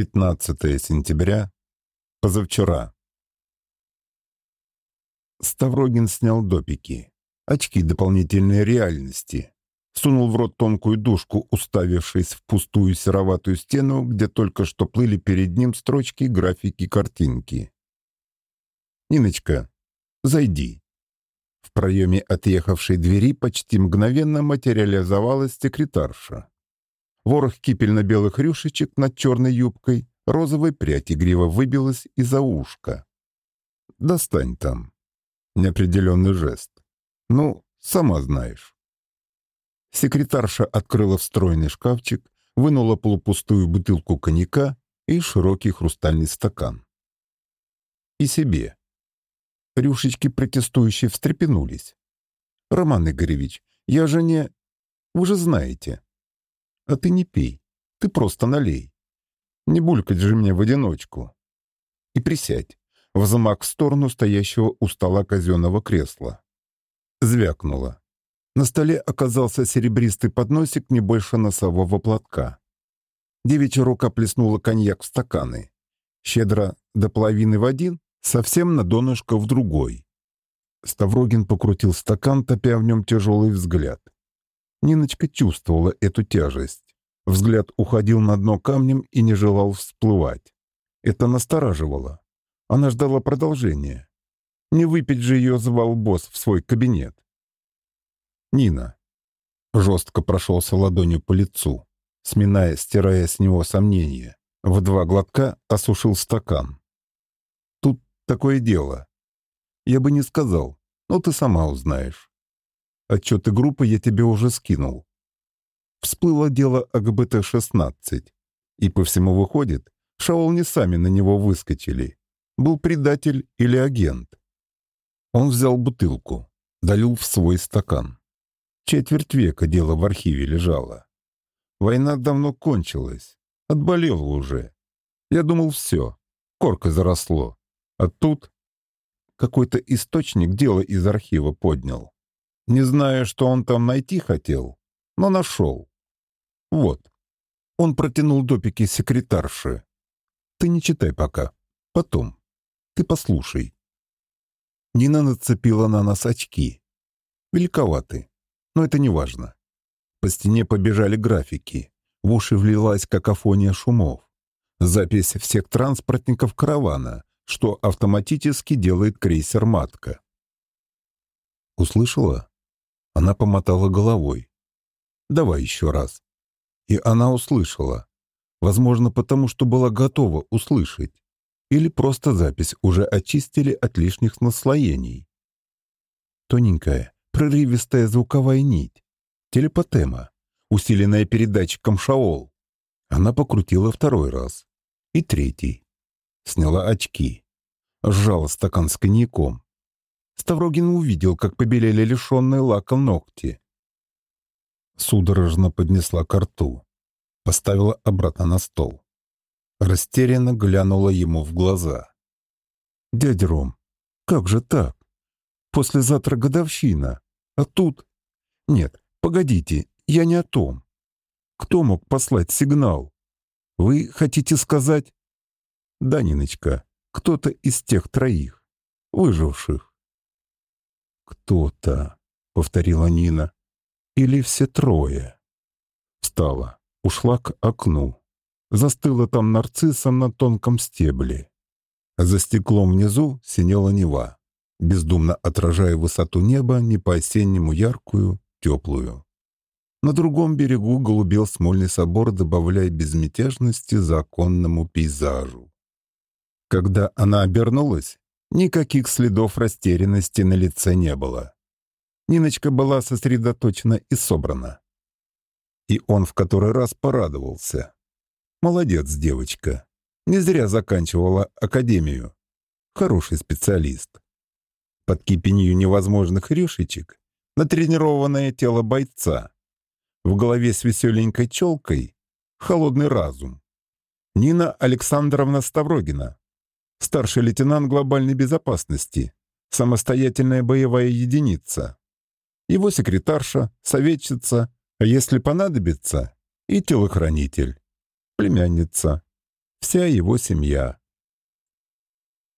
15 сентября, позавчера. Ставрогин снял допики, очки дополнительной реальности, сунул в рот тонкую дужку, уставившись в пустую сероватую стену, где только что плыли перед ним строчки, графики, картинки. «Ниночка, зайди». В проеме отъехавшей двери почти мгновенно материализовалась секретарша. Ворох кипельно-белых рюшечек над черной юбкой, розовой прядь игриво выбилась из-за ушка. «Достань там». Неопределенный жест. «Ну, сама знаешь». Секретарша открыла встроенный шкафчик, вынула полупустую бутылку коньяка и широкий хрустальный стакан. И себе. Рюшечки протестующие встрепенулись. «Роман Игоревич, я же не... Вы же знаете. А ты не пей, ты просто налей. Не булькать же мне в одиночку. И присядь, в замок в сторону стоящего у стола казенного кресла. Звякнуло. На столе оказался серебристый подносик не больше носового платка. Девичья рука плеснула коньяк в стаканы. Щедро до половины в один, совсем на донышко в другой. Ставрогин покрутил стакан, топя в нем тяжелый взгляд. Ниночка чувствовала эту тяжесть. Взгляд уходил на дно камнем и не желал всплывать. Это настораживало. Она ждала продолжения. Не выпить же ее звал босс в свой кабинет. «Нина». Жестко прошелся ладонью по лицу, сминая, стирая с него сомнения. В два глотка осушил стакан. «Тут такое дело. Я бы не сказал, но ты сама узнаешь. Отчеты группы я тебе уже скинул. Всплыло дело о ГБТ-16. И по всему выходит, Шаол не сами на него выскочили. Был предатель или агент. Он взял бутылку, долил в свой стакан. Четверть века дело в архиве лежало. Война давно кончилась. Отболела уже. Я думал, все. Корка заросло. А тут какой-то источник дело из архива поднял. Не знаю, что он там найти хотел, но нашел. Вот. Он протянул допики секретарши. Ты не читай пока. Потом. Ты послушай. Нина нацепила на нас очки. Великоваты. Но это не важно. По стене побежали графики. В уши влилась какофония шумов. Запись всех транспортников каравана, что автоматически делает крейсер «Матка». Услышала? Она помотала головой. «Давай еще раз». И она услышала. Возможно, потому что была готова услышать. Или просто запись уже очистили от лишних наслоений. Тоненькая, прерывистая звуковая нить. Телепотема, усиленная передатчиком Шаол. Она покрутила второй раз. И третий. Сняла очки. Сжала стакан с коньяком. Ставрогин увидел, как побелели лишенные лаком ногти. Судорожно поднесла ко рту. Поставила обратно на стол. Растерянно глянула ему в глаза. «Дядя Ром, как же так? Послезавтра годовщина, а тут...» «Нет, погодите, я не о том. Кто мог послать сигнал? Вы хотите сказать...» «Да, Ниночка, кто-то из тех троих, выживших». «Кто-то», — повторила Нина. «Или все трое». Встала, ушла к окну. Застыла там нарциссом на тонком стебле. За стеклом внизу синела Нева, бездумно отражая высоту неба не по-осеннему яркую, теплую. На другом берегу голубел смольный собор, добавляя безмятежности законному пейзажу. Когда она обернулась, Никаких следов растерянности на лице не было. Ниночка была сосредоточена и собрана. И он в который раз порадовался. Молодец, девочка. Не зря заканчивала академию. Хороший специалист. Под кипенью невозможных решечек натренированное тело бойца. В голове с веселенькой челкой холодный разум. Нина Александровна Ставрогина, старший лейтенант глобальной безопасности, самостоятельная боевая единица. Его секретарша, советчица, а если понадобится, и телохранитель, племянница. вся его семья.